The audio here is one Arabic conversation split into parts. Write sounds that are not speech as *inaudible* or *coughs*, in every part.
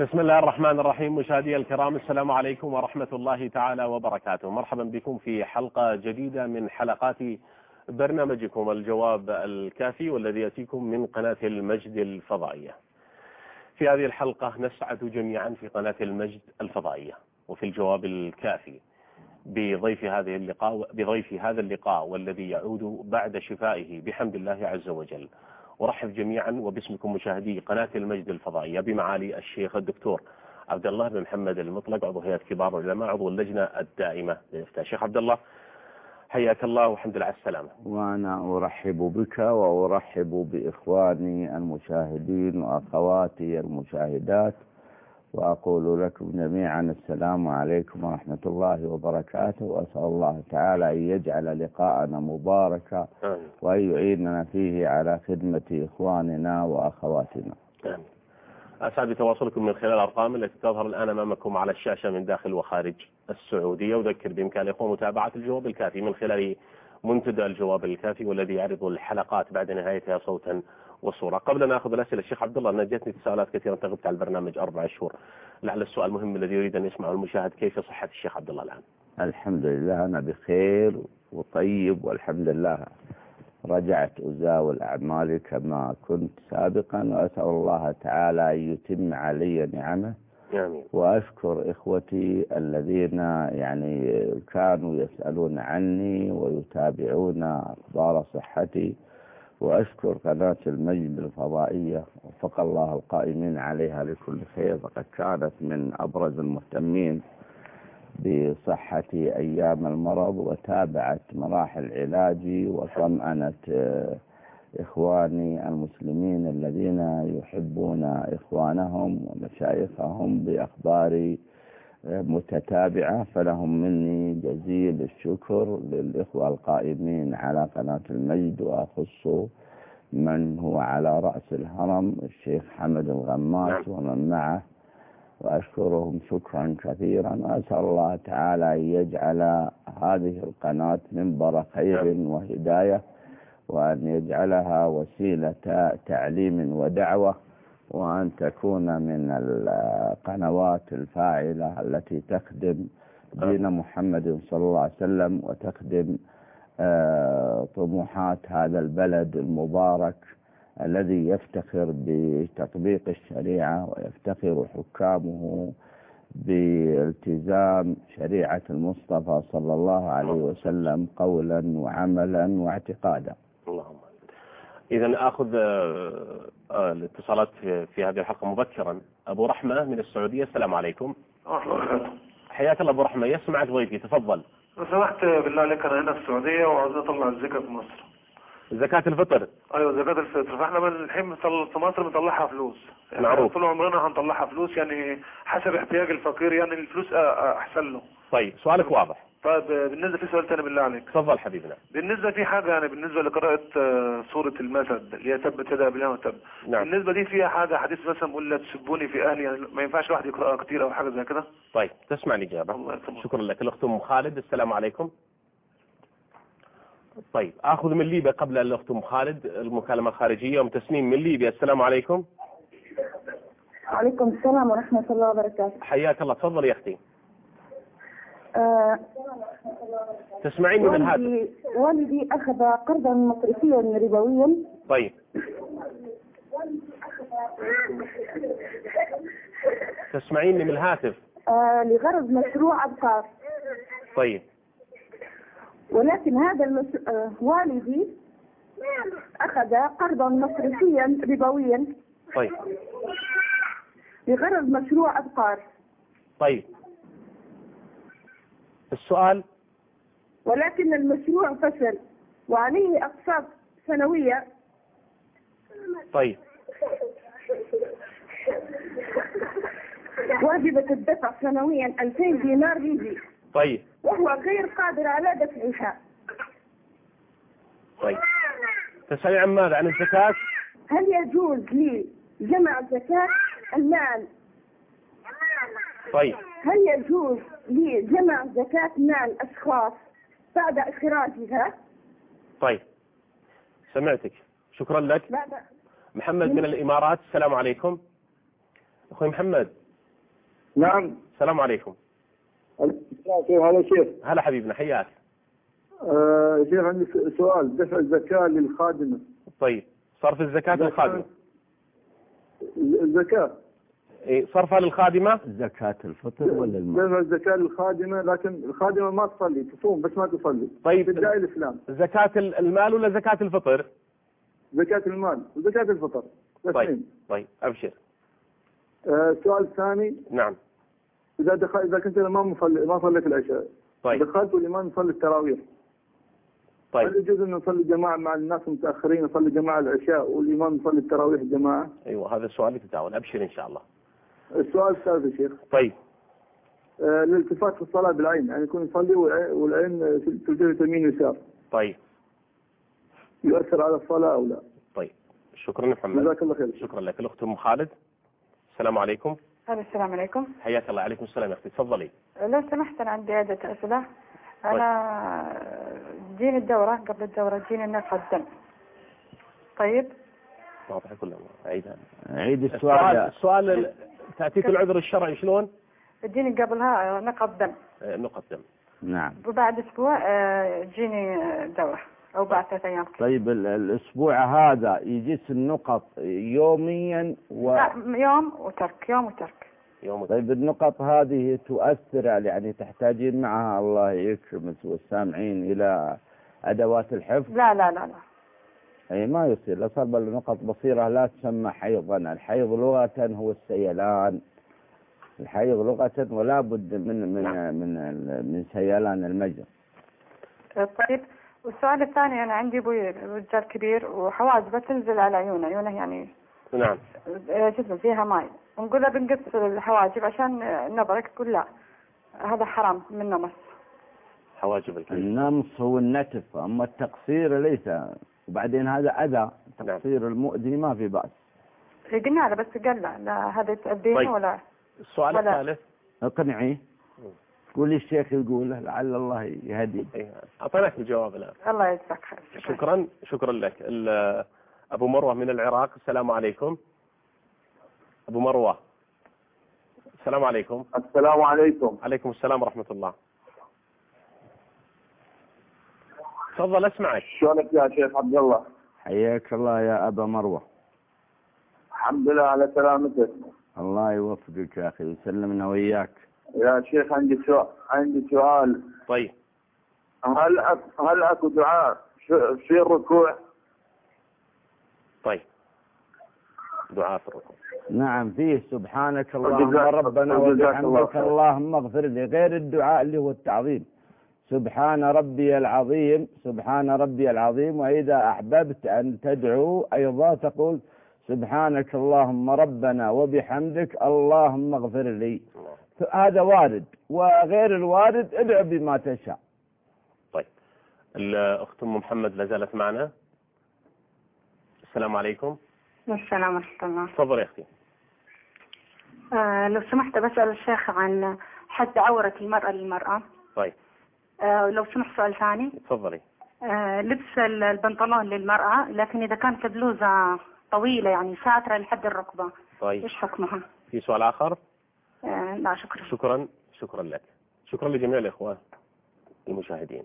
بسم الله الرحمن الرحيم مشاهدي الكرام السلام عليكم ورحمة الله تعالى وبركاته. مرحبا بكم في حلقة جديدة من حلقات برنامجكم الجواب الكافي والذي يأتيكم من قناة المجد الفضائية. في هذه الحلقة نسعد جميعا في قناة المجد الفضائية وفي الجواب الكافي بضيف هذه اللقاء بضيف هذا اللقاء والذي يعود بعد شفائه بحمد الله عز وجل. ارحب جميعا وباسمكم مشاهدي قناة المجد الفضائية بمعالي الشيخ الدكتور عبد الله بن محمد المطلق عضو هيئة كبار العلماء عضو اللجنة الدائمة للإفتاء شيخ عبد الله حياك الله والحمد لله على السلامة. وأنا أرحب بك وأرحب بإخواني المشاهدين وأخواتي المشاهدات وأقول لكم جميعا السلام عليكم ورحمة الله وبركاته وأسأل الله تعالى أن يجعل لقاءنا مباركا وأن يعيننا فيه على خدمة إخواننا وأخواتنا. أسعد بتواصلكم من خلال الأرقام التي تظهر الآن أمامكم على الشاشة من داخل وخارج السعودية. أذكر بإمكان الإخوة متابعة الجواب الكافي من خلال منتدى الجواب الكافي والذي يعرض الحلقات بعد نهايتها صوتا وصورة. قبل أن نأخذ الأسئلة الشيخ عبد الله أنا جتني تساؤلات كثيرة. أنت غبت على البرنامج أربع شهور. لعل السؤال المهم الذي يريد أن يسمعه المشاهد. كيف صحة الشيخ عبد الله الآن؟ الحمد لله أنا بخير وطيب والحمد لله. رجعت أزاول أعمالي كما كنت سابقا وأسأل الله تعالى أن يتم علي نعمه. وأشكر إخوتي الذين يعني كانوا يسألون عني ويتابعون أخبار صحتي. وأشكر قناة المجد الفضائية وفق الله القائمين عليها لكل خير فقد كانت من أبرز المهتمين بصحتي أيام المرض وتابعت مراحل علاجي وطمأنت آه، إخواني المسلمين الذين يحبون إخوانهم ومشايخهم بأخبار آه، متتابعة فلهم مني جزيل الشكر للإخوة القائمين على قناة المجد وأخص من هو على رأس الهرم الشيخ حمد الغماس نعم. ومن معه وأشكرهم شكرا كثيرا وأسأل الله تعالى أن يجعل هذه القناة منبر خير نعم. وهداية وأن يجعلها وسيلة تعليم ودعوة وأن تكون من القنوات الفاعلة التي تخدم دين محمد صلى الله عليه وسلم وتخدم آه، طموحات هذا البلد المبارك الذي يفتخر بتطبيق الشريعة ويفتخر حكامه بالتزام شريعة المصطفى صلى الله عليه وسلم قولا وعملا واعتقادا. اللهم إذا أخذ آه، آه، الاتصالات في هذه الحلقة مبكرا. أبو رحمة من السعودية السلام عليكم. حياك الله أبو رحمة. يسمعك ضيفي. تفضل. لو سمحت بالله عليك أنا هنا في السعودية وعاوزين أطلع الزكاة في مصر. زكاة الفطر. أيوه زكاة الفطر. فإحنا من الحين في مصر بنطلعها فلوس. يعني معروف. طول عمرنا هنطلعها فلوس يعني حسب احتياج الفقير يعني الفلوس أحسن له. طيب سؤالك واضح. طيب بالنسبة في سؤال تاني بالله عليك. تفضل حبيبنا بالنسبة في حاجة يعني بالنسبة لقراءة آه، سورة المسد اللي هي تبت يدا بالله وتب نعم. بالنسبة دي فيها حاجة حديث مثلا بيقول لا تسبوني في أهلي يعني ما ينفعش الواحد يقرأها كتير أو حاجة زي كده؟ طيب تسمع الإجابة شكرا لك. الأخت أم خالد السلام عليكم. طيب آخذ من ليبيا قبل الأخت أم خالد المكالمة الخارجية. أم تسنيم من ليبيا. السلام عليكم. وعليكم السلام ورحمة الله وبركاته. حياك الله. تفضلي يا أختي. آه تسمعيني من هذا؟ والدي أخذ قرضا مصرفيا ربويا. طيب. تسمعيني من الهاتف؟ آه لغرض مشروع ابقار طيب. ولكن هذا المس... آه والدي أخذ قرضا مصرفيا ربويا. طيب. بغرض مشروع أبقار طيب. السؤال؟ ولكن المشروع فشل وعليه أقساط سنوية. طيب. واجبة الدفع سنويا 2000 دينار ليبي طيب. وهو غير قادر على دفعها طيب. تسألي عن ماذا؟ عن الزكاة؟ هل يجوز لي جمع زكاة؟ المال. طيب. هل يجوز لي جمع زكاة مال أشخاص بعد إخراجها. طيب. سمعتك. شكرا لك. بعد. محمد من الإمارات السلام عليكم. أخوي محمد. نعم. السلام عليكم. هذا شيخ. هلا حبيبنا حياك. آه شيخ عندي سؤال. دفع الزكاة للخادمة. طيب. صرف الزكاة للخادمة. الزكاة صرفها للخادمة؟ زكاة الفطر ولا المال؟ الزكاة للخادمة لكن الخادمة ما تصلي تصوم بس ما تصلي. طيب بدعي الإسلام. زكاة المال ولا زكاة الفطر؟ زكاة المال وزكاة الفطر. طيب. طيب أبشر. آه السؤال الثاني نعم. إذا دخل إذا كنت الإمام مصلي ما صليت العشاء طيب. دخلت والإمام يصلي التراويح. طيب. هل يجوز أن نصلي جماعة مع الناس المتأخرين نصلي جماعة العشاء والإمام يصلي التراويح جماعة؟ أيوة هذا السؤال يتداول أبشر إن شاء الله. السؤال الثالث يا شيخ. طيب. آه، الالتفات في الصلاة بالعين يعني يكون يصلي والعين- تلتفت يمين ويسار طيب. يؤثر على الصلاة أو لا؟ طيب. شكرا محمد. جزاك الله خير. شكرا لك. الأخت أم خالد. السلام عليكم. السلام عليكم. حياك الله. عليكم السلام يا أختي. تفضلي. لو سمحت أنا عندي عدة أسئلة. أنا جيني الدورة قبل الدورة جيني نقص الدم. طيب. واضح كلها عيدها عيد السؤال. السؤال. السؤال ال- تأتيك العذر الشرعي شلون؟ جيني قبلها نقص دم. آه، نقدم نعم. وبعد أسبوع آه، جيني دورة أو بعد ثلاث أيام. طيب ال- الأسبوع هذا يجيس النقط يوميا و... لا يوم وترك يوم وترك. يوم طيب النقط هذه تؤثر على- يعني تحتاجين معها الله يكرمك والسامعين إلى أدوات الحفظ؟ لا لا لا لا. أي ما يصير لا صار النقط بصيرة لا تسمى حيضا الحيض لغة هو السيلان. الحيض لغة ولا بد من من من من سيلان المجرى طيب والسؤال الثاني أنا عندي أبوي رجال كبير وحواجبه تنزل على عيونه. عيونه يعني نعم. آه، شو اسمه فيها ماي. ونقول له بنقص الحواجب عشان نظرك يقول لا هذا حرام منه مس حواجب الكلب النمص هو النتف أما التقصير ليس وبعدين هذا أذى نعم. تقصير المؤذي ما في بأس. قلنا له بس قال لا لا هذا تأذينه طيب. ولا السؤال الثالث. اقنعي. قولي الشيخ يقول لعل الله يهدي. إيه، أعطيناك الجواب الآن. الله يجزاك خير. شكرا. شكرا شكرا لك. ال- أبو مروة من العراق. السلام عليكم. أبو مروة. السلام عليكم. السلام عليكم. عليكم السلام ورحمة الله. تفضل أسمعك. شلونك يا شيخ عبد الله؟ حياك الله يا أبا مروة. الحمد لله على سلامتك. الله يوفقك يا أخي ويسلمنا وإياك. يا شيخ عندي سؤال عندي سؤال. طيب. هل أك- هل أكو دعاء؟ في الركوع طيب. دعاء في الركوع. نعم فيه سبحانك اللهم وجزاك- ربنا وبحمدك خير. اللهم اغفر لي غير الدعاء اللي هو التعظيم. سبحان ربي العظيم سبحان ربي العظيم وإذا أحببت أن تدعو أيضا تقول سبحانك اللهم ربنا وبحمدك اللهم اغفر لي. هذا وارد وغير الوارد ادعو بما تشاء. طيب الأخت أم محمد لا زالت معنا. السلام عليكم. السلام ورحمة الله. تفضل يا أختي. آه لو سمحت بسأل الشيخ عن حد عورة المرأة للمرأة. طيب. آه لو سمحت سؤال ثاني. تفضلي. آه لبس ال- البنطلون للمرأة لكن إذا كانت البلوزة طويلة يعني ساترة لحد الركبة طيب. إيش حكمها؟ في سؤال آخر؟ آه لا شكرا. شكرا. شكرا لك. شكرا لجميع الإخوة المشاهدين.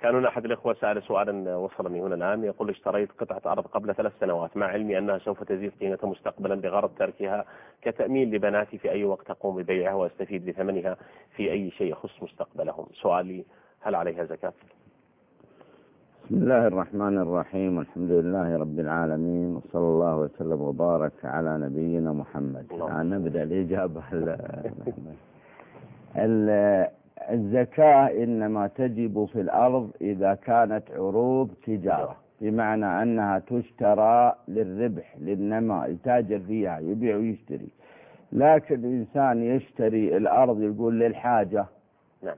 كان هنا أحد الإخوة سأل سؤالا وصلني هنا الآن يقول اشتريت قطعة أرض قبل ثلاث سنوات مع علمي أنها سوف تزيد قيمتها مستقبلا بغرض تركها كتأمين لبناتي في أي وقت أقوم ببيعها وأستفيد بثمنها في أي شيء يخص مستقبلهم. سؤالي هل عليها زكاة؟ بسم الله الرحمن الرحيم والحمد لله رب العالمين وصلى الله وسلم وبارك على نبينا محمد. نبدأ الإجابة. *laughs* ال- ال- الزكاة إنما تجب في الأرض إذا كانت عروض تجارة. بمعنى أنها تشترى للربح للنماء يتاجر فيها يبيع ويشتري. لكن الإنسان يشتري الأرض يقول للحاجة. نعم.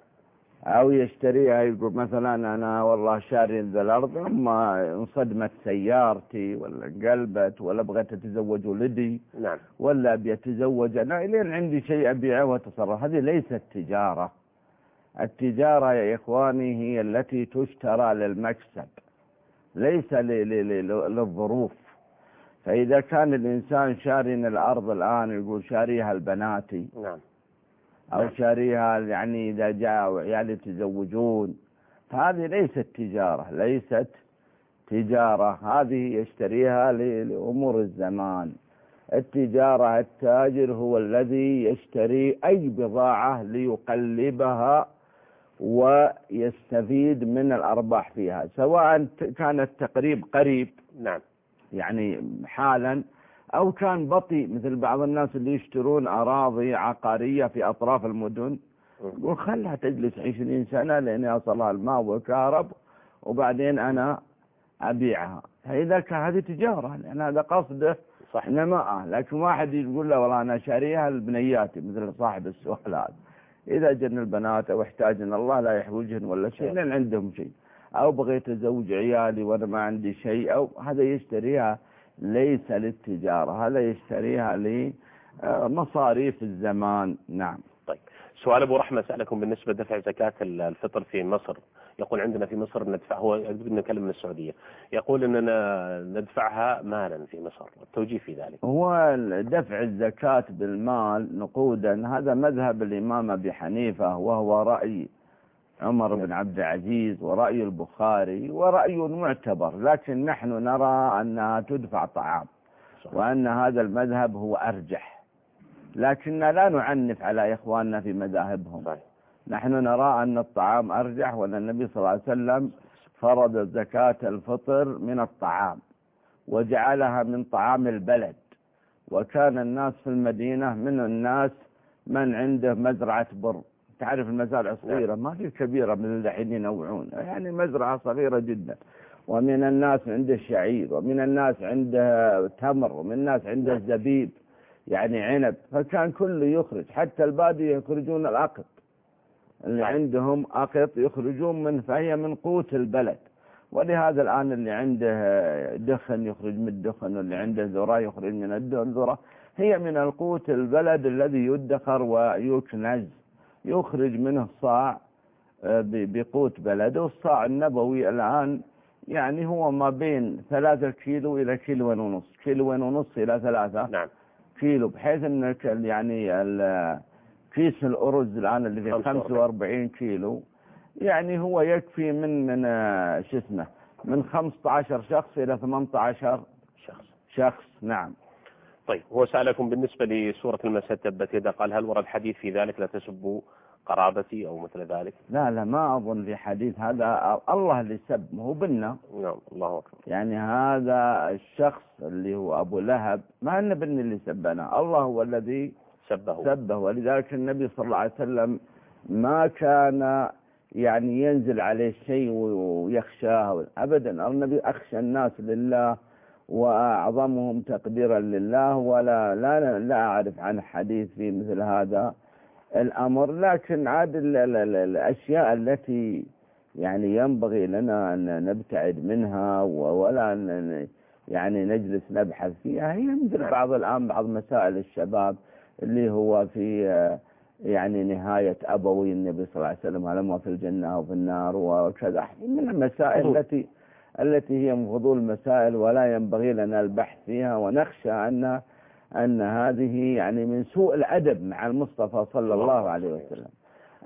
أو يشتريها يقول مثلا أنا والله شاري ذا الأرض أما انصدمت سيارتي ولا انقلبت ولا بغيت أتزوج ولدي نعم. ولا أبي أتزوج أنا لين عندي شيء أبيعه وأتصرف. هذه ليست تجارة. التجارة يا إخواني هي التي تشترى للمكسب ليس للظروف. فإذا كان الإنسان شاري الأرض الآن يقول شاريها لبناتي نعم. أو. شاريها يعني إذا جاء عيال يتزوجون. هذه ليست تجارة ليست تجارة. هذه يشتريها لأمور الزمان. التجارة التاجر هو الذي يشتري أي بضاعة ليقلبها ويستفيد من الأرباح فيها سواء كان التقريب قريب نعم. يعني حالا أو كان بطيء مثل بعض الناس اللي يشترون أراضي عقارية في أطراف المدن يقول خلها تجلس عشرين سنة لين يصلها الماء والكهرب وبعدين أنا أبيعها. فإذا كان هذه تجارة لأن هذا قصده صح نماء لكن واحد يقول له والله أنا شاريها لبنياتي مثل صاحب السؤال هذا. إذا جن البنات أو احتاجن الله لا يحوجهن ولا شيء لأن عندهم شيء. أو بغيت أزوج عيالي وأنا ما عندي شيء أو هذا يشتريها ليس للتجارة هذا يشتريها لمصاريف الزمان. نعم. طيب سؤال أبو رحمة سألكم بالنسبة لدفع زكاة الفطر في مصر. يقول عندنا في مصر ندفع هو نتكلم من السعودية يقول إننا ندفعها مالا في مصر التوجيه في ذلك هو دفع الزكاة بالمال نقودا هذا مذهب الإمام أبي حنيفة وهو رأي عمر بن عبد العزيز ورأي البخاري ورأي معتبر لكن نحن نرى أنها تدفع طعام. وأن هذا المذهب هو أرجح لكننا لا نعنف على إخواننا في مذاهبهم صحيح. نحن نرى أن الطعام أرجح وأن النبي صلى الله عليه وسلم فرض زكاة الفطر من الطعام وجعلها من طعام البلد. وكان الناس في المدينة من الناس من عنده مزرعة بر. تعرف المزارع الصغيرة؟ ما في كبيرة من الحين ينوعون. يعني مزرعة صغيرة جدا. ومن الناس عنده شعير ومن الناس عنده تمر ومن الناس عنده زبيب يعني عنب. فكان كله يخرج. حتى البادية يخرجون الأقط. اللي. عندهم أقط يخرجون من فهي من قوت البلد. ولهذا الآن اللي عنده دخن يخرج من الدخن واللي عنده ذرة يخرج من الذرة. هي من القوت البلد الذي يدخر ويكنز يخرج منه صاع آه، بقوت بلده والصاع النبوي الآن يعني هو ما بين ثلاثة كيلو إلى كيلو ونص كيلو ونص إلى ثلاثة نعم. كيلو بحيث ال- يعني ال- كيس الأرز الآن فيه 45 45 كيلو. يعني هو يكفي من من آه، شو اسمه من 15 شخص إلى 18 شخص. شخص. نعم. طيب هو سألكم بالنسبة لسورة المسد تبت يدا قال هل ورد حديث في ذلك لا تسبوا قرابتي أو مثل ذلك؟ لا لا ما أظن في حديث هذا. الله اللي سب ما هو بنا. نعم الله أكبر. يعني هذا الشخص اللي هو أبو لهب ما أن بن اللي سبنا. الله هو الذي سبه. سبه. ولذلك النبي صلى الله عليه وسلم ما كان يعني ينزل عليه شيء ويخشاه أبدا. النبي أخشى الناس لله وأعظمهم تقديرا لله ولا لا, لا أعرف عن حديث في مثل هذا الأمر. لكن عاد ال- ال- ال- الأشياء التي يعني ينبغي لنا أن نبتعد منها ولا ن- يعني نجلس نبحث فيها هي مثل. بعض الآن بعض مسائل الشباب اللي هو في آه، يعني نهاية أبوي النبي صلى الله عليه وسلم هل هو في الجنة أو في النار وكذا من المسائل فضول. التي التي هي من فضول المسائل ولا ينبغي لنا البحث فيها ونخشى أن أن هذه يعني من سوء الأدب مع المصطفى صلى الله عليه وسلم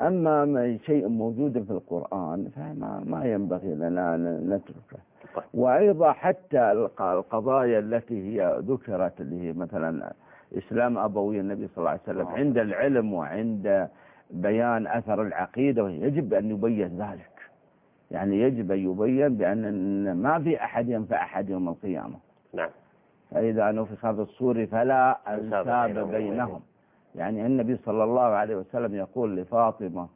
أما ما شيء موجود في القرآن فما ما ينبغي لنا أن نتركه طيب. وأيضا حتى الق- القضايا التي هي ذكرت اللي هي مثلا إسلام أبوي النبي صلى الله عليه وسلم آه. عند العلم وعند بيان أثر العقيدة يجب أن يبين ذلك. يعني يجب أن يبين بأن ما في أحد ينفع أحد يوم القيامة. نعم. فإذا نفخ في الصور فلا أنساب بينهم يعني النبي صلى الله عليه وسلم يقول لفاطمة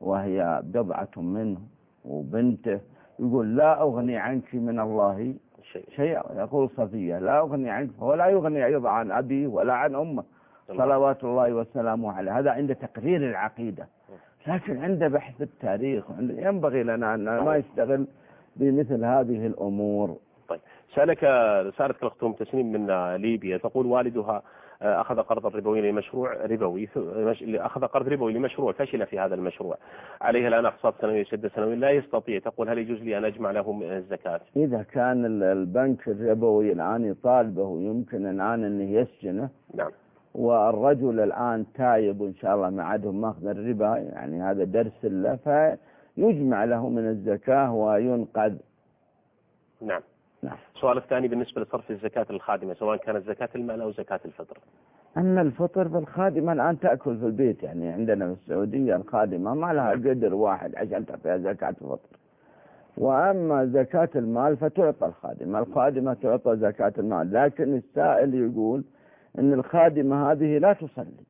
وهي بضعة منه وبنته يقول لا أغني عنك من الله شيء شيئا يقول صفية لا أغني عنك ولا يغني أيضا عن أبي ولا عن أمه. صلوات الله وسلامه عليه. هذا عند تقرير العقيدة. لكن عند بحث التاريخ ينبغي لنا أن ما يشتغل بمثل هذه الأمور. طيب. سألك الأخت أم تسنيم من ليبيا تقول والدها أخذ قرضا ربويا لمشروع ربوي أخذ قرض ربوي لمشروع فشل في هذا المشروع. عليها الآن أقساط سنوية سدة سنوية لا يستطيع. تقول هل يجوز لي أن أجمع له الزكاة؟ إذا كان ال- البنك الربوي الآن يطالبه ويمكن الآن أنه يسجنه. نعم. والرجل الآن تايب وإن شاء الله ما عادهم ماخذ الربا يعني هذا درس له فيجمع له من الزكاة وينقذ. نعم. نعم. السؤال الثاني بالنسبة لصرف الزكاة الخادمة سواء كانت زكاة المال أو زكاة الفطر. أما الفطر فالخادمة الآن تأكل في البيت يعني عندنا في السعودية الخادمة ما لها قدر واحد عشان تعطيها زكاة الفطر وأما زكاة المال فتعطى الخادمة الخادمة تعطى زكاة المال لكن السائل يقول أن الخادمة هذه لا تصلي.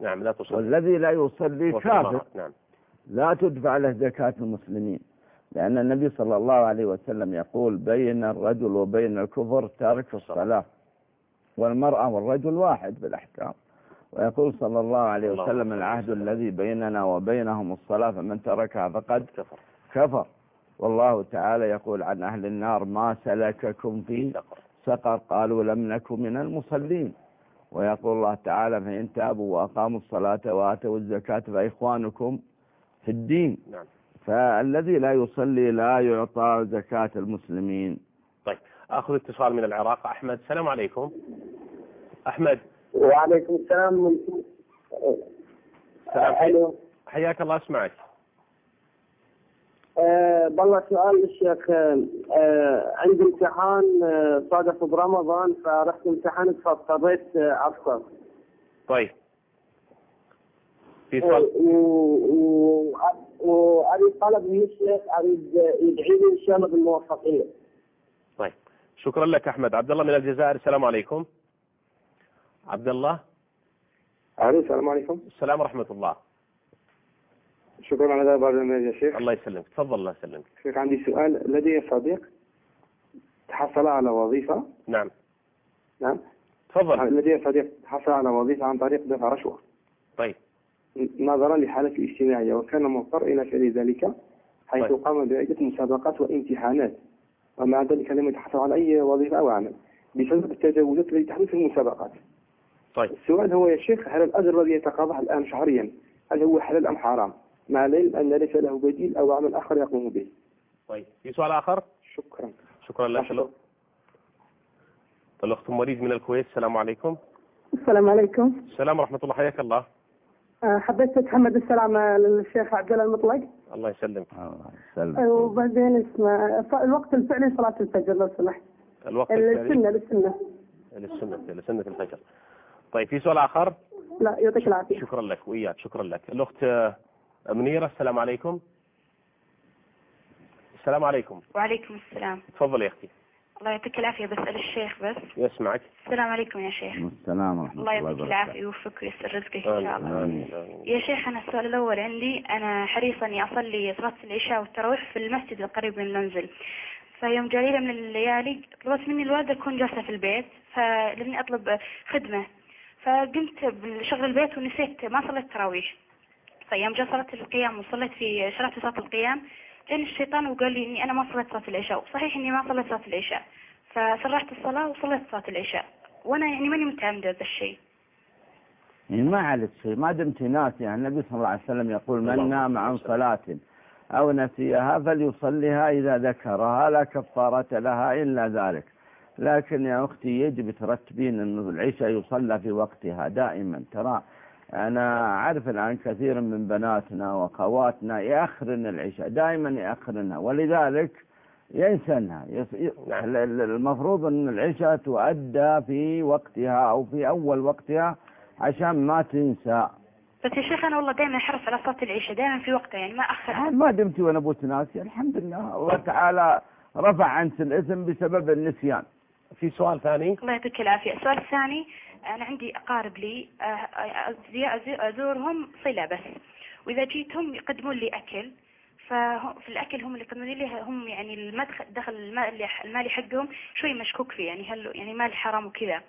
نعم لا تصلي. والذي لا يصلي كافر. نعم. لا تدفع له زكاة المسلمين. لأن النبي صلى الله عليه وسلم يقول بين الرجل وبين الكفر تارك الصلاة والمرأة والرجل واحد بالأحكام. ويقول صلى الله عليه وسلم العهد. الذي بيننا وبينهم الصلاة فمن تركها فقد كفر. كفر. والله تعالى يقول عن أهل النار ما سلككم في سقر؟ قالوا لم نكن من المصلين. ويقول الله تعالى فإن تابوا وأقاموا الصلاة وآتوا الزكاة فإخوانكم في الدين. نعم. فالذي لا يصلي لا يعطى زكاة المسلمين. طيب أخذ اتصال من العراق. أحمد السلام عليكم. أحمد. وعليكم السلام. سلام. ألو. حياك الله أسمعك. أه والله سؤال للشيخ أه عندي امتحان آه، صادف برمضان فرحت امتحنت فاضطريت آه، أفطر. طيب. في سؤال و- و- و- واريد طلب من الشيخ اريد يدعي لي ان شاء الله بالموفقيه طيب. شكرا لك أحمد. عبد الله من الجزائر السلام عليكم. عبد الله؟ ألو السلام عليكم. السلام ورحمة الله. شكرا على هذا البرنامج يا شيخ. الله يسلمك. تفضل الله يسلمك. شيخ عندي سؤال. لدي صديق تحصل على وظيفة. نعم. نعم. تفضل. لدي صديق حصل على وظيفة عن طريق دفع رشوة. طيب. نظرا لحالته الاجتماعية وكان مضطر إلى فعل ذلك حيث طيب. قام بعدة مسابقات وامتحانات ومع ذلك لم يتحصل على أي وظيفة أو عمل بسبب التجاوزات التي تحدث في المسابقات. طيب. السؤال هو يا شيخ هل الأجر الذي يتقاضاه الآن شهريا هل هو حلال أم حرام؟ مع العلم أن ليس له بديل أو عمل آخر يقوم به. طيب. في سؤال آخر؟ شكرا. شكرا لك. الأخت مريد من الكويت السلام عليكم. السلام عليكم. السلام ورحمة الله حياك الله. حبيت اتحمد السلامة للشيخ عبد الله المطلق. الله يسلمك. الله يسلمك. وبعدين اسمه الوقت الفعلي صلاة الفجر لو سمحت. الوقت السنة للسنة للسنة لسنة الفجر. طيب في سؤال آخر؟ لا يعطيك العافية. شكرا لك وإياك شكرا لك. الأخت آه، منيرة السلام عليكم. السلام عليكم. وعليكم السلام. تفضل يا أختي. الله يعطيك العافية بسأل الشيخ بس. يسمعك. السلام عليكم يا شيخ. السلام ورحمة الله الله يعطيك العافية ويوفقك ويسر رزقك إن شاء الله. آمين. آمين. يا شيخ أنا السؤال الأول عندي أنا حريصة إني أصلي صلاة العشاء والتراويح في المسجد القريب من المنزل. فيوم جاء ليلة من الليالي طلبت مني الوالدة أكون جالسة في البيت فلاني أطلب خدمة. فقمت بشغل البيت ونسيت ما صليت تراويح. فيوم جاء صلاة القيام وصليت في شرعت صلاة القيام جاني الشيطان وقال لي إني أنا ما صليت صلاة العشاء صحيح إني ما صليت صلاة العشاء. فسرعت الصلاة وصليت صلاة العشاء. وأنا يعني ماني متعمدة هذا الشيء. يعني ما عليك شيء ما دمت ناسي يعني النبي صلى الله عليه وسلم يقول من نام عن. صلاة أو نسيها فليصليها إذا ذكرها لا كفارة لها إلا ذلك. لكن يا أختي يجب ترتبين أن العشاء يصلى في وقتها دائما ترى أنا أعرف الآن كثير من بناتنا وأخواتنا يأخرن العشاء دائما يأخرنها ولذلك ينسنها. نعم. ال- ال- المفروض أن العشاء تؤدى في وقتها أو في أول وقتها عشان ما تنسى. بس يا شيخ أنا والله دائما أحرص على صلاة العشاء دائما في وقتها يعني ما أخر. ما دمت وأنا ابوت ناسي الحمد لله. الله تعالى رفع عنك الإثم بسبب النسيان. في سؤال ثاني؟ الله يعطيك العافية. السؤال الثاني أنا عندي أقارب لي أزي- أزي- أزورهم صلة بس. وإذا جيتهم يقدمون لي أكل ففي الأكل هم اللي يقدمون لي هم يعني المدخل دخل المال المالي حقهم شوي مشكوك فيه يعني هل يعني مال حرام وكذا.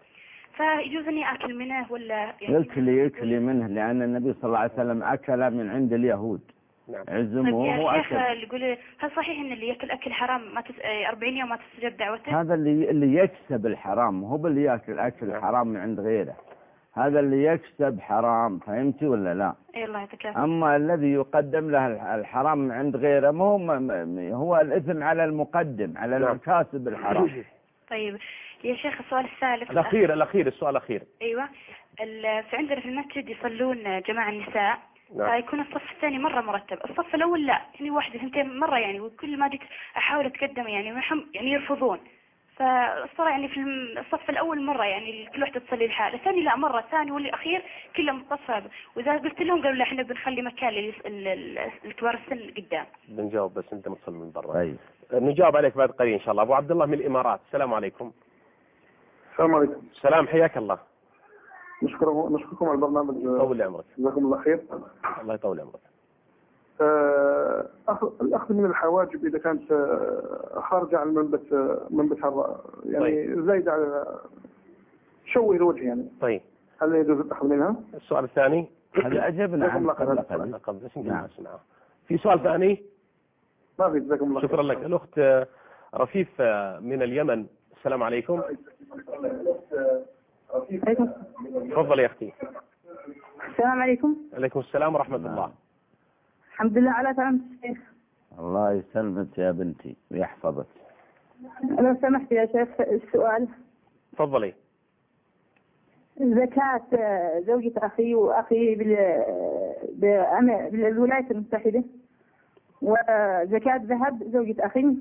فيجوز إني آكل منه ولا يعني يكلي يكلي منه لأن النبي صلى الله عليه وسلم أكل من عند اليهود. نعم طيب عزموه يا شيخ وأكل اللي يقول هل صحيح إن اللي يأكل أكل حرام ما تس... آه، 40 يوم ما تستجاب دعوته؟ هذا اللي اللي يكسب الحرام هو اللي يأكل أكل نعم. حرام من عند غيره هذا اللي يكسب حرام فهمتي ولا لا اي الله يعطيك العافية. أما الذي يقدم له الح- الحرام من عند غيره ما هو م- م- هو الإثم على المقدم على نعم. الكاسب الحرام *coughs* طيب يا شيخ السؤال الثالث الأخير الأخير السؤال الأخير أيوه ال- في عندنا في المسجد يصلون جماعة النساء نعم. فيكون الصف الثاني مرة مرتب. الصف الأول لا يعني واحدة ثنتين مرة يعني وكل ما جيت أحاول أتقدم يعني ما حم يعني يرفضون. فالصراحة يعني في الم- الصف الأول مرة يعني كل واحدة تصلي لحالها. الثاني لا مرة الثاني والأخير كلهم الصف وإذا قلت لهم قالوا لا إحنا بنخلي مكان لليس- ال- ال- الكبار السن قدام. بنجاوب بس أنت متصل من برا. طيب. نجاوب عليك بعد قليل إن شاء الله. أبو عبد الله من الإمارات. السلام عليكم. السلام عليكم. سلام حياك الله. نشكر نشكركم على البرنامج. طول عمرك. جزاكم الله خير. الله يطول عمرك. آه، أخ- الأخذ من الحواجب إذا كانت آه، خارجة عن منبت آه، منبت يعني زايدة على شوه الوجه يعني. طيب. هل يجوز الأخذ منها؟ السؤال الثاني. هذا عنه الله خير. قبل قبل بس نعم. في سؤال ثاني؟ ما في جزاكم الله خير. شكرا لك. الأخت آه، رفيف من اليمن. السلام عليكم. تفضل يا أختي. السلام عليكم. عليكم السلام ورحمة الله. الحمد لله على سلامة الشيخ. الله يسلمك يا بنتي ويحفظك. لو سمحت يا شيخ السؤال. تفضلي. زكاة زوجة أخي وأخي بالولايات المتحدة وزكاة ذهب زوجة أخي.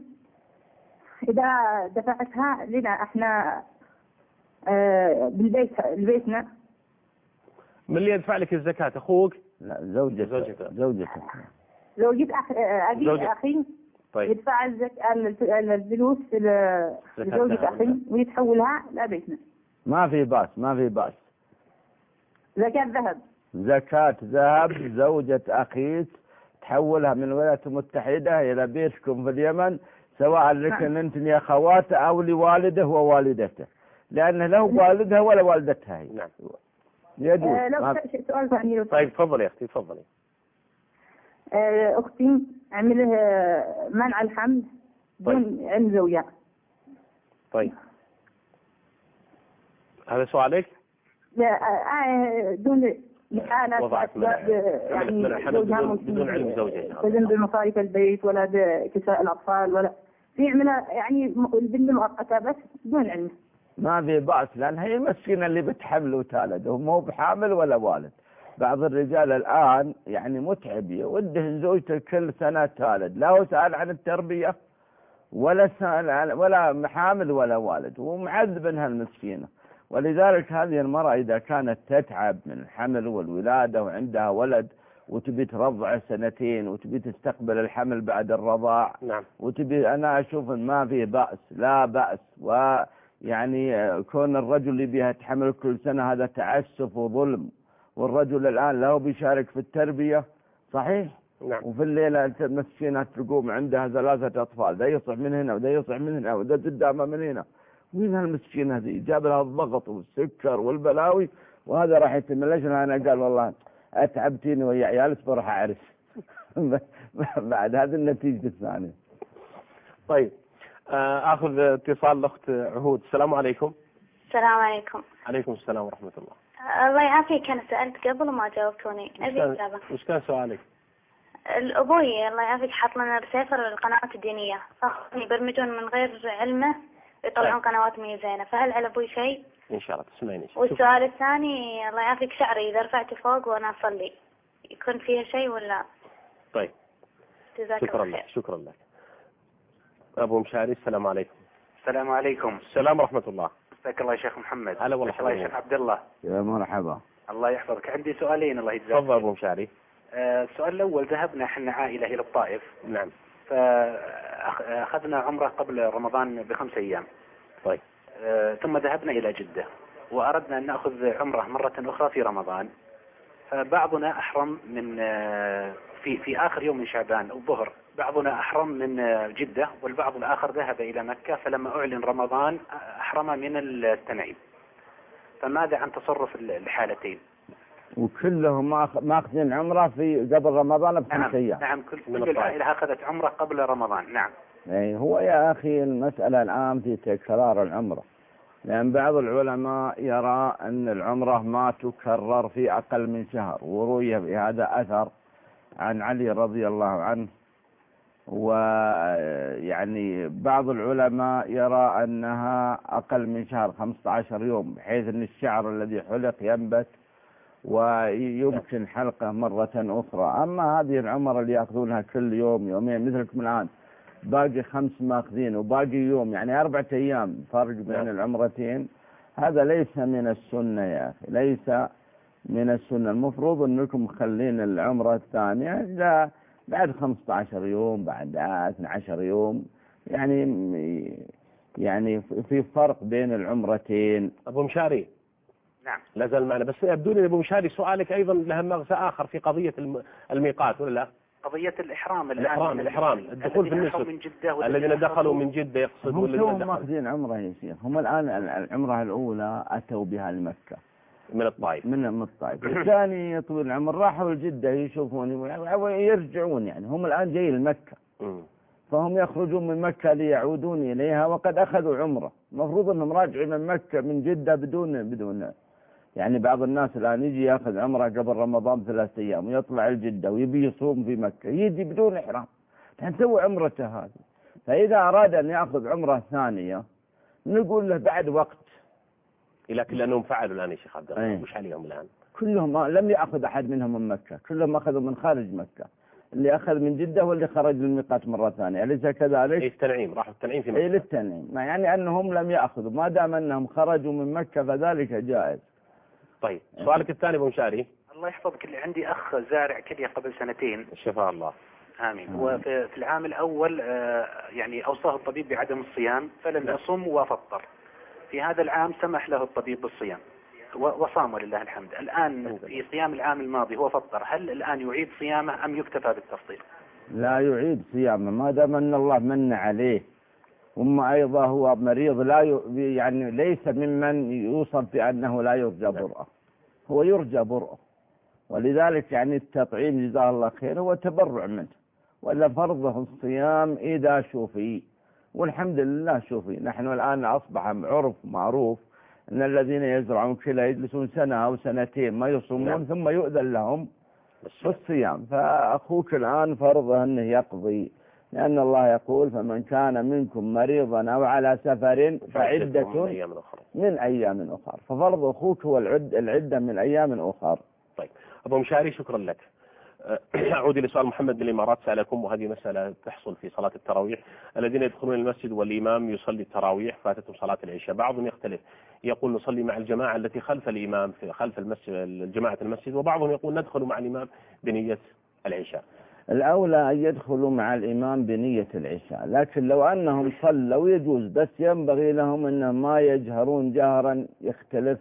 إذا دفعتها لنا إحنا آه، بالبيت بيتنا من اللي يدفع لك الزكاة أخوك؟ لا زوجته زوجته. زوجته زوجة أخ... آه، أبي زوجة. أخي طيب. يدفع الفلوس لزوجة ذهب، أخي نعم. ويتحولها لبيتنا. ما في بأس ما في بأس. زكاة ذهب. زكاة ذهب زوجة أخيك تحولها من الولايات المتحدة إلى بيتكم في اليمن سواء لكن أنت يا أخواته أو لوالده ووالدته لأنه له والدها ولا والدتها هي. نعم. يجوز. آه، لو سؤال ثاني طيب تفضلي يا أختي تفضلي. آه، أختي عمله آه، منع الحمل دون علم زوجها. طيب. هذا سؤالك؟ لا آه، آه، دون لحالة وضعت منع- آه، عملت يعني منع حمل زوجها بدون- ممكن بدون علم زوجها. تلزم بمصاريف البيت ولا بكساء الأطفال ولا في عملها يعني البنت مؤقتة بس دون علم. ما في بأس لأن هي المسكينة اللي بتحمل وتالد هو مو بحامل ولا والد. بعض الرجال الآن يعني متعب يوده زوجته كل سنة تالد لا هو سأل عن التربية ولا سأل عن ولا حامل ولا والد ومعذب انها المسكينة ولذلك هذه المرأة إذا كانت تتعب من الحمل والولادة وعندها ولد وتبي ترضع سنتين وتبي تستقبل الحمل بعد الرضاع نعم. وتبي أنا أشوف ما في بأس لا بأس. ويعني آه، كون الرجل اللي بيها تحمل كل سنة هذا تعسف وظلم والرجل الآن لا بيشارك في التربية صحيح؟ نعم. وفي الليلة مسكينة تقوم عندها ثلاثة أطفال ده يصح من هنا وده يصح من هنا وده قدامه من هنا. وين هالمسكينة ذي؟ جاب لها الضغط والسكر والبلاوي وهذا راح يتم. ليش أنا قال والله أتعبتيني ويا عيالك بروح أعرس *laughs* بعد هذه النتيجة الثانية. طيب. آخذ اتصال الأخت عهود. السلام عليكم. السلام عليكم. عليكم السلام ورحمة الله. الله يعافيك. أنا سألت قبل وما جاوبتوني. كان, إجابة. وش كان سؤالك؟ الأبوي الله يعافيك حط لنا رسيفر القنوات الدينية. فأخذني يبرمجون من غير علمه يطلعون قنوات مي زينة. فهل على أبوي شيء؟ إن شاء الله. تسمعيني. والسؤال الثاني الله يعافيك شعري إذا رفعته فوق وأنا أصلي يكون فيها شيء ولا؟ طيب. جزاك شكرا الله لك. خير. شكرا لك. أبو مشاري السلام عليكم. السلام عليكم. السلام ورحمة الله. مساك الله يا شيخ محمد. هلا والله الله يا. شيخ عبد الله. يا مرحبا. الله يحفظك. عندي سؤالين الله يجزاك تفضل أبو مشاري. آه، السؤال الأول ذهبنا إحنا عائلة إلى الطائف. نعم. فأخذنا عمرة قبل رمضان بخمس أيام. طيب. آه، ثم ذهبنا إلى جدة. وأردنا أن نأخذ عمرة مرة أخرى في رمضان. فبعضنا أحرم من آه، في في آخر يوم من شعبان الظهر. بعضنا أحرم من جدة والبعض الآخر ذهب إلى مكة فلما أعلن رمضان أحرم من التنعيم. فماذا عن تصرف الحالتين؟ وكلهم ماخ- ماخذين عمرة في قبل رمضان بخمس نعم أيام. نعم كل. العائلة أخذت عمرة قبل رمضان نعم. يعني هو يا أخي المسألة الآن في تكرار العمرة. لأن بعض العلماء يرى أن العمرة ما تكرر في أقل من شهر وروي بهذا أثر عن علي رضي الله عنه. ويعني بعض العلماء يرى أنها أقل من شهر 15 يوم بحيث أن الشعر الذي حلق ينبت ويمكن حلقه مرة أخرى. أما هذه العمر اللي يأخذونها كل يوم يومين مثلكم الآن باقي خمس ماخذين وباقي يوم يعني أربعة أيام فرق بين نعم. العمرتين. هذا ليس من السنة يا أخي ليس من السنة. المفروض أنكم مخلين العمرة الثانية إذا بعد 15 يوم بعد 12 يوم يعني يعني في فرق بين العمرتين. أبو مشاري. نعم. لا زال معنا. بس يبدو لي أبو مشاري سؤالك أيضا له مغزى آخر في قضية الم- الميقات ولا لا؟ قضية الإحرام الآن. الإحرام الإحرام. الدخول في الذين دخلوا النسك من جدة الذين دخلوا من جدة يقصد هم ماخذين عمرة يا شيخ؟ هم الآن ال- العمرة الأولى أتوا بها لمكة. من الطائف. من من الطائف. الثاني طويل العمر. راحوا لجدة يشوفون ويرجعون يعني. هم الآن جاي لمكة. فهم يخرجون من مكة ليعودون إليها وقد أخذوا عمرة. المفروض أنهم راجعين من مكة من جدة بدون بدون يعني بعض الناس الآن يجي يأخذ عمرة قبل رمضان بثلاثة أيام ويطلع الجدة ويبي يصوم في مكة. يجي بدون إحرام. الحين تو عمرته هذه. فإذا أراد أن يأخذ عمرة ثانية نقول له بعد وقت. لكن لأنهم فعلوا الآن يا شيخ عبد الله أي. مش عليهم الآن؟ كلهم لم يأخذ أحد منهم من مكة. كلهم أخذوا من خارج مكة. اللي أخذ من جدة واللي خرج للميقات مرة ثانية. أليس كذلك؟ أي التنعيم راحوا التنعيم في اي مكة للتنعيم. ما يعني أنهم لم يأخذوا. ما دام أنهم خرجوا من مكة فذلك جائز. طيب سؤالك الثاني أبو مشاري. الله يحفظك. اللي عندي أخ زارع كلية قبل سنتين. شفاء الله. آمين. وفي في العام الأول آه، يعني أوصاه الطبيب بعدم الصيام فلم نعم. يصم وفطر. في هذا العام سمح له الطبيب بالصيام. وصام ولله الحمد. الآن في صيام العام الماضي هو فطر. هل الآن يعيد صيامه أم يكتفى بالتفطير؟ لا يعيد صيامه. ما دام أن الله من عليه ثم أيضا هو مريض لا ي... يعني ليس ممن يوصف بأنه لا يرجى برؤه هو يرجى برؤه ولذلك يعني التطعيم جزاه الله خير هو تبرع منه. ولا فرضه الصيام إذا شفي. والحمد لله شوفي نحن الآن أصبح عرف معروف أن الذين يزرعون كلا يجلسون سنة أو سنتين ما يصومون نعم. ثم يؤذن لهم بالصيام. فأخوك الآن فرضه أنه يقضي لأن الله يقول فمن كان منكم مريضا أو على سفر من فعدة من أيام أخر ففرض أخوك هو العد العدة من أيام أخر طيب. أبو مشاري شكرا لك. *clears throat* أعود إلى سؤال محمد من الإمارات سألكم وهذه مسألة تحصل في صلاة التراويح. الذين يدخلون المسجد والإمام يصلي التراويح فاتتهم صلاة العشاء. بعضهم يختلف. يقول نصلي مع الجماعة التي خلف الإمام في خلف المسجد جماعة المسجد وبعضهم يقول ندخل مع الإمام بنية العشاء. الأولى أن يدخلوا مع الإمام بنية العشاء. لكن لو أنهم صلوا يجوز بس ينبغي لهم أنهم ما يجهرون جهرا يختلف.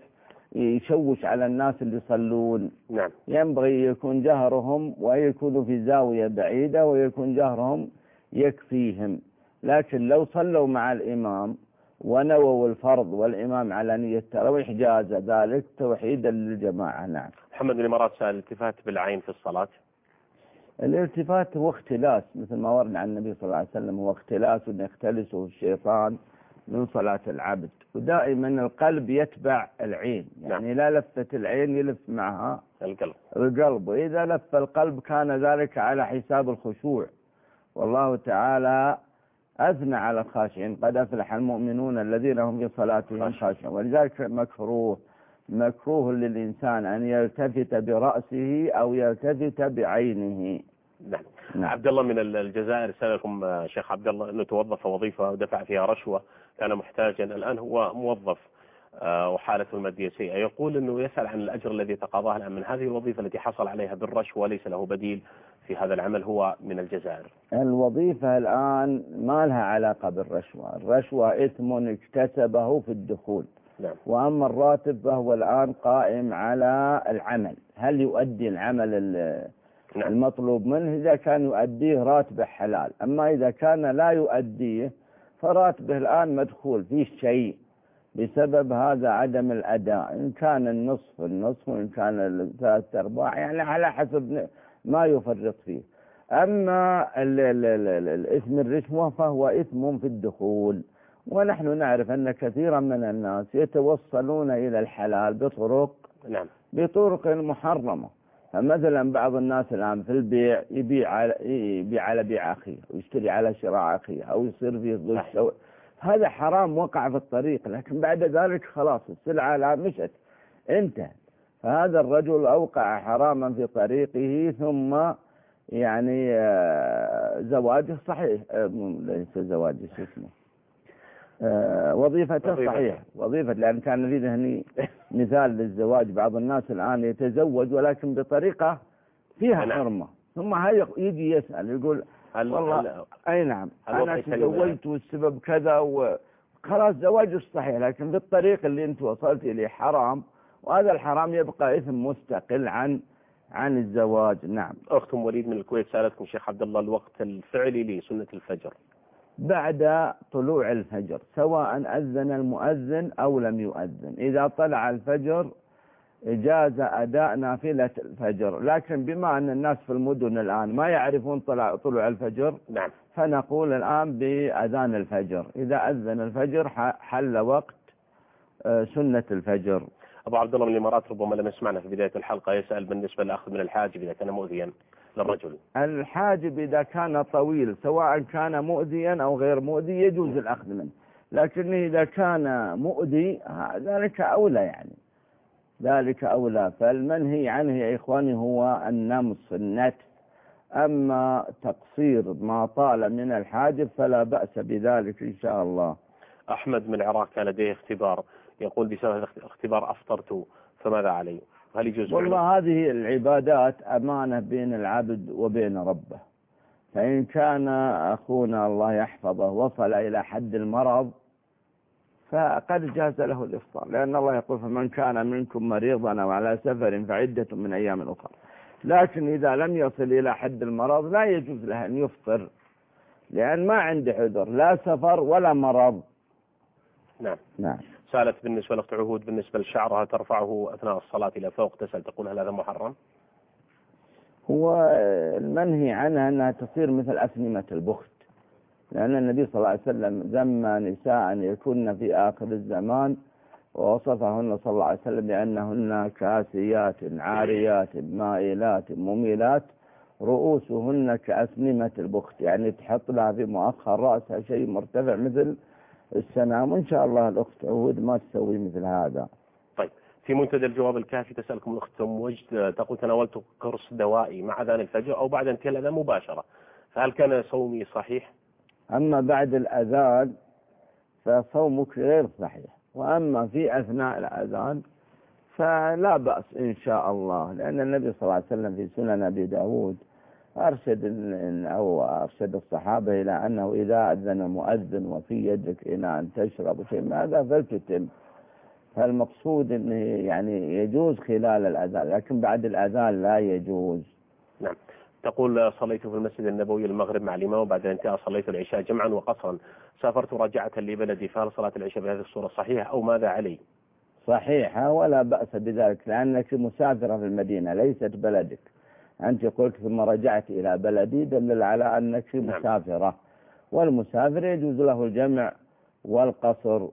يشوش على الناس اللي يصلون. نعم. ينبغي يكون جهرهم ويكونوا في زاوية بعيدة ويكون جهرهم يكفيهم. لكن لو صلوا مع الإمام ونووا الفرض والإمام على نية التراويح جاز ذلك توحيدا للجماعة. نعم. محمد الإمارات سأل التفات بالعين في الصلاة؟ الالتفات هو اختلاس مثل ما ورد عن النبي صلى الله عليه وسلم هو اختلاس يختلسه الشيطان من صلاة العبد. ودائما القلب يتبع العين. يعني لا لفة العين يلف معها القلب. القلب. وإذا لف القلب كان ذلك على حساب الخشوع. والله تعالى أثنى على الخاشعين. قد أفلح المؤمنون الذين هم في صلاتهم خاشعون. ولذلك مكروه مكروه للإنسان أن يلتفت برأسه أو يلتفت بعينه. نعم. نعم. عبد الله من الجزائر سألكم شيخ عبد الله أنه توظف وظيفة ودفع فيها رشوة. كان محتاجا الآن هو موظف آه، وحالته المادية سيئة. يقول أنه يسأل عن الأجر الذي تقاضاه الآن من هذه الوظيفة التي حصل عليها بالرشوة وليس له بديل في هذا العمل هو من الجزائر. الوظيفة الآن ما لها علاقة بالرشوة. الرشوة إثم اكتسبه في الدخول. نعم. وأما الراتب فهو الآن قائم على العمل. هل يؤدي العمل ال- نعم. المطلوب منه؟ إذا كان يؤديه راتبه حلال. أما إذا كان لا يؤديه فراتبه الآن مدخول فيه شيء. بسبب هذا عدم الأداء. إن كان النصف النصف وإن كان الثلاث أرباع يعني على حسب ما يفرط فيه. أما ال ال ال ال الإثم الرشوة فهو إثم في الدخول. ونحن نعرف أن كثيرا من الناس يتوصلون إلى الحلال بطرق نعم. بطرق محرمة. فمثلا بعض الناس الآن في البيع يبيع على يبيع على بيع أخيه ويشتري على شراء أخيه أو يصير فيه غش أو هذا حرام وقع في الطريق لكن بعد ذلك خلاص السلعة لا مشت انتهت. فهذا الرجل أوقع حراما في طريقه ثم يعني آه، زواجه صحيح. آه، ليس زواجه شو اسمه؟ وظيفته وظيفته. صحيح وظيفة لأن كان في ذهني مثال للزواج بعض الناس الآن يتزوج ولكن بطريقة فيها نعم. حرمة. ثم هاي يجي يسأل يقول هل والله أي نعم أنا تزوجت والسبب كذا وخلاص زواجه صحيح لكن في الطريق اللي أنت وصلت إليه حرام وهذا الحرام يبقى إثم مستقل عن عن الزواج. نعم. اختم وليد من الكويت سألتكم شيخ عبد الله الوقت الفعلي لسنة الفجر. بعد طلوع الفجر سواء أذن المؤذن أو لم يؤذن. إذا طلع الفجر جاز أداء نافلة الفجر. لكن بما أن الناس في المدن الآن ما يعرفون طلع طلوع الفجر نعم. فنقول الآن بأذان الفجر. إذا أذن الفجر حل وقت آه، سنة الفجر. أبو عبد الله من الإمارات ربما لم يسمعنا في بداية الحلقة يسأل بالنسبة للأخذ من الحاجب إذا كان مؤذيا. للرجل. الحاجب إذا كان طويل سواء كان مؤذيا أو غير مؤذي يجوز الأخذ منه. لكن إذا كان مؤذي ذلك أولى يعني. ذلك أولى. فالمنهي عنه يا إخواني هو النمص النت أما تقصير ما طال من الحاجب فلا بأس بذلك إن شاء الله. أحمد من العراق كان لديه اختبار. يقول بسبب الاختبار أفطرت فماذا علي؟ هل يجوز؟ والله هذه العبادات أمانة بين العبد وبين ربه. فإن كان أخونا الله يحفظه وصل إلى حد المرض فقد جاز له الإفطار. لأن الله يقول فمن كان منكم مريضا أو على سفر فعدة من أيام أخرى. لكن إذا لم يصل إلى حد المرض لا يجوز له أن يفطر لأن ما عنده عذر لا سفر ولا مرض. نعم. نعم. سالت بالنسبة لأخت عهود بالنسبة لشعرها ترفعه أثناء الصلاة إلى فوق تسأل تقول هل هذا محرم؟ هو المنهي عنها أنها تصير مثل أسنمة البخت لأن النبي صلى الله عليه وسلم ذم نساء يكن في آخر الزمان ووصفهن صلى الله عليه وسلم بأنهن كاسيات عاريات مائلات مميلات رؤوسهن كأسنمة البخت يعني تحط لها في مؤخر رأسها شيء مرتفع مثل السنام وإن شاء الله الأخت عود ما تسوي مثل هذا. طيب في منتدى الجواب الكافي تسألكم الأخت أم وجد تقول تناولت قرص دوائي مع أذان الفجر أو بعد انتهاء الأذان مباشرة. فهل كان صومي صحيح؟ أما بعد الأذان فصومك غير صحيح. وأما في أثناء الأذان فلا بأس إن شاء الله لأن النبي صلى الله عليه وسلم في سنن أبي داود أرشد أو أرشد الصحابة إلى أنه إذا أذن مؤذن وفي يدك إناء تشرب شيء من هذا فلتتم؟ فالمقصود أنه يعني يجوز خلال الأذان لكن بعد الأذان لا يجوز. نعم. تقول صليت في المسجد النبوي المغرب مع الإمام وبعد الانتهاء صليت العشاء جمعا وقصرا. سافرت راجعة لبلدي فهل صلاة العشاء بهذه الصورة صحيحة أو ماذا علي؟ صحيحة ولا بأس بذلك لأنك مسافرة في المدينة ليست بلدك. أنت قلت ثم رجعت إلى بلدي دلل على أنك نعم. مسافرة والمسافر يجوز له الجمع والقصر.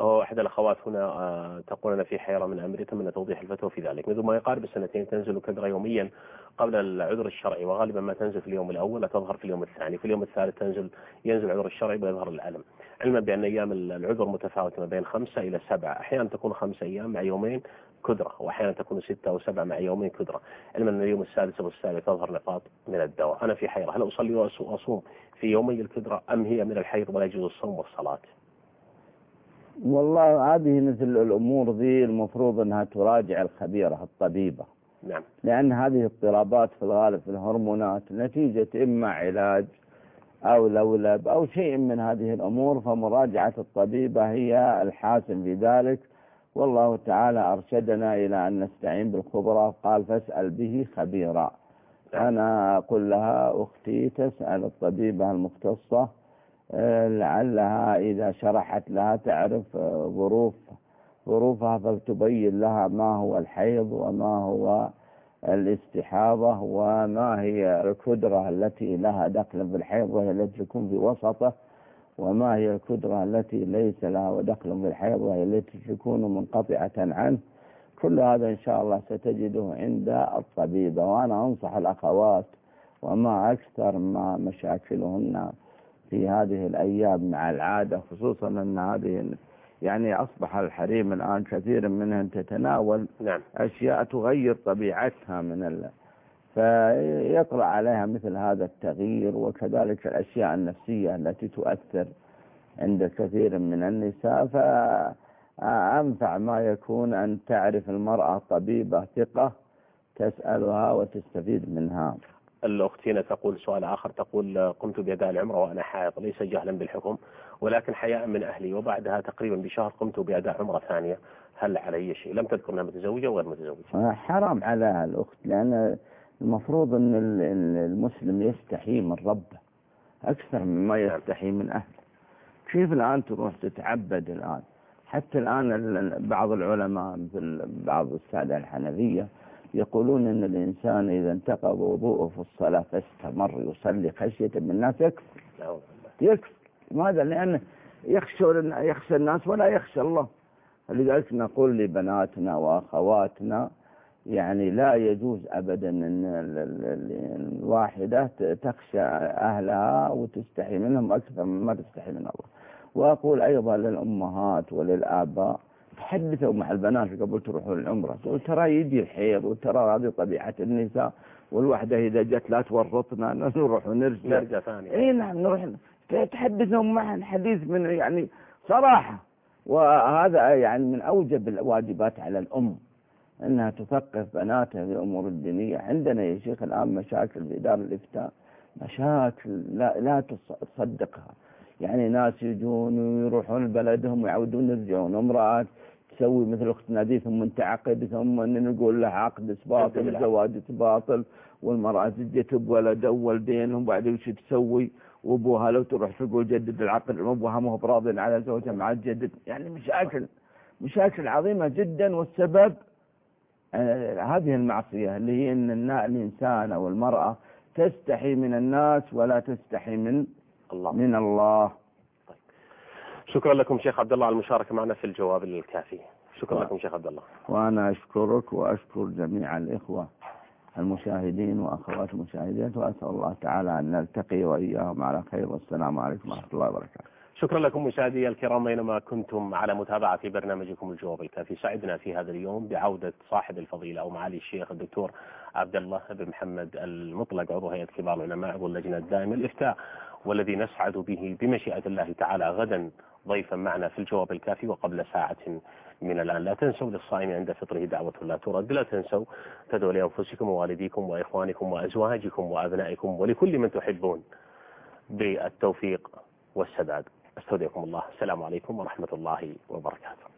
أحد الأخوات هنا آه، تقول أنا في حيرة من أمري من توضيح الفتوى في ذلك. منذ ما يقارب السنتين تنزل كدرة يوميا قبل العذر الشرعي وغالبا ما تنزل في اليوم الأول لا تظهر في اليوم الثاني. في اليوم الثالث تنزل ينزل العذر الشرعي ويظهر الألم. علما بأن أيام العذر متفاوتة ما بين خمسة إلى سبعة. أحيانا تكون خمسة أيام مع يومين كدرة وأحيانا تكون ستة أو سبعة مع يومين كدرة. علما أن اليوم السادس أو السابع تظهر نقاط من الدواء. أنا في حيرة هل أصلي وأصوم في يومي الكدرة أم هي من الحيض ولا يجوز الصوم والصلاة؟ والله هذه مثل الأمور ذي المفروض أنها تراجع الخبيرة الطبيبة. نعم. لأن هذه اضطرابات في الغالب في الهرمونات نتيجة إما علاج أو لولب أو شيء من هذه الأمور فمراجعة الطبيبة هي الحاسم في ذلك. والله تعالى أرشدنا إلى أن نستعين بالخبراء قال فاسأل به خبيرا. أنا أقول لها أختي تسأل الطبيبة المختصة آه، لعلها إذا شرحت لها تعرف آه، ظروف ظروفها فتبين لها ما هو الحيض وما هو الاستحاضة وما هي الكدرة التي لها دخل بالحيض وهي التي تكون في وسطه. وما هي الكدرة التي ليس لها دخل بالحيض وهي التي تكون منقطعة عنه كل هذا إن شاء الله ستجده عند الطبيبة وأنا أنصح الأخوات وما أكثر ما مشاكلهن في هذه الأيام مع العادة خصوصا أن هذه يعني أصبح الحريم الآن كثير منهن تتناول نعم. أشياء تغير طبيعتها من ال... فيطلع عليها مثل هذا التغيير وكذلك الأشياء النفسية التي تؤثر عند كثير من النساء. فأنفع ما يكون أن تعرف المرأة طبيبة ثقة تسألها وتستفيد منها. الأخت هنا تقول سؤال آخر تقول قمت بأداء العمرة وأنا حائض ليس جهلا بالحكم ولكن حياء من أهلي وبعدها تقريبا بشهر قمت بأداء عمرة ثانية. هل علي شيء؟ لم تذكر أنها متزوجة وغير متزوجة. حرام على الأخت لأن المفروض أن المسلم يستحي من ربه أكثر مما يستحي من أهله. كيف الآن تروح تتعبد الآن؟ حتى الآن بعض العلماء مثل بعض السادة الحنفية يقولون أن الإنسان إذا انتقض وضوءه في الصلاة فاستمر يصلي خشية من الناس يكفر. يكفر. لماذا؟ لأن يخشى يخشى الناس ولا يخشى الله. لذلك نقول لبناتنا وأخواتنا يعني لا يجوز أبدا أن الواحدة تخشى أهلها وتستحي منهم أكثر مما تستحي من الله. وأقول أيضا للأمهات وللآباء تحدثوا مع البنات قبل تروحوا العمرة تقول ترى يجي الحيض وترى هذه طبيعة النساء والوحدة إذا جت لا تورطنا نروح ونرجع. نرجع ثاني إي نعم نروح. تحدثهم معا حديث من يعني صراحة. وهذا يعني من أوجب الواجبات على الأم. أنها تثقف بناتها في الأمور الدينية. عندنا يا شيخ الآن مشاكل في دار الإفتاء مشاكل لا, لا تصدقها. يعني ناس يجون ويروحون بلدهم ويعودون يرجعون. امرأة تسوي مثل أخت نادي ثم تعقد ثم نقول لها عقد باطل زواج باطل والمرأة تجي بولد أو ولدين وبعدين وش تسوي؟ وأبوها لو تروح تقول جدد العقد أبوها ما هو براضي على زوجها مع الجدد يعني مشاكل مشاكل عظيمة جدا. والسبب هذه المعصية اللي هي إن الإنسان أو المرأة تستحي من الناس ولا تستحي من الله. من الله. طيب. شكرا لكم شيخ عبد الله على المشاركة معنا في الجواب الكافي. شكرا و... لكم شيخ عبد الله. وأنا أشكرك وأشكر جميع الإخوة المشاهدين وأخوات المشاهدين وأسأل الله تعالى أن نلتقي وإياهم على خير. والسلام عليكم ورحمة الله وبركاته. شكرا لكم مشاهدي الكرام أينما كنتم على متابعة برنامجكم الجواب الكافي. سعدنا في هذا اليوم بعودة صاحب الفضيلة أو معالي الشيخ الدكتور عبد الله بن محمد المطلق عضو هيئة كبار العلماء عضو اللجنة الدائمة الإفتاء والذي نسعد به بمشيئة الله تعالى غدا ضيفا معنا في الجواب الكافي وقبل ساعة من الآن. لا تنسوا للصائم عند فطره دعوة لا ترد. لا تنسوا تدعوا لأنفسكم ووالديكم وإخوانكم وأزواجكم وأبنائكم ولكل من تحبون بالتوفيق والسداد. أستودعكم الله. السلام عليكم ورحمة الله وبركاته.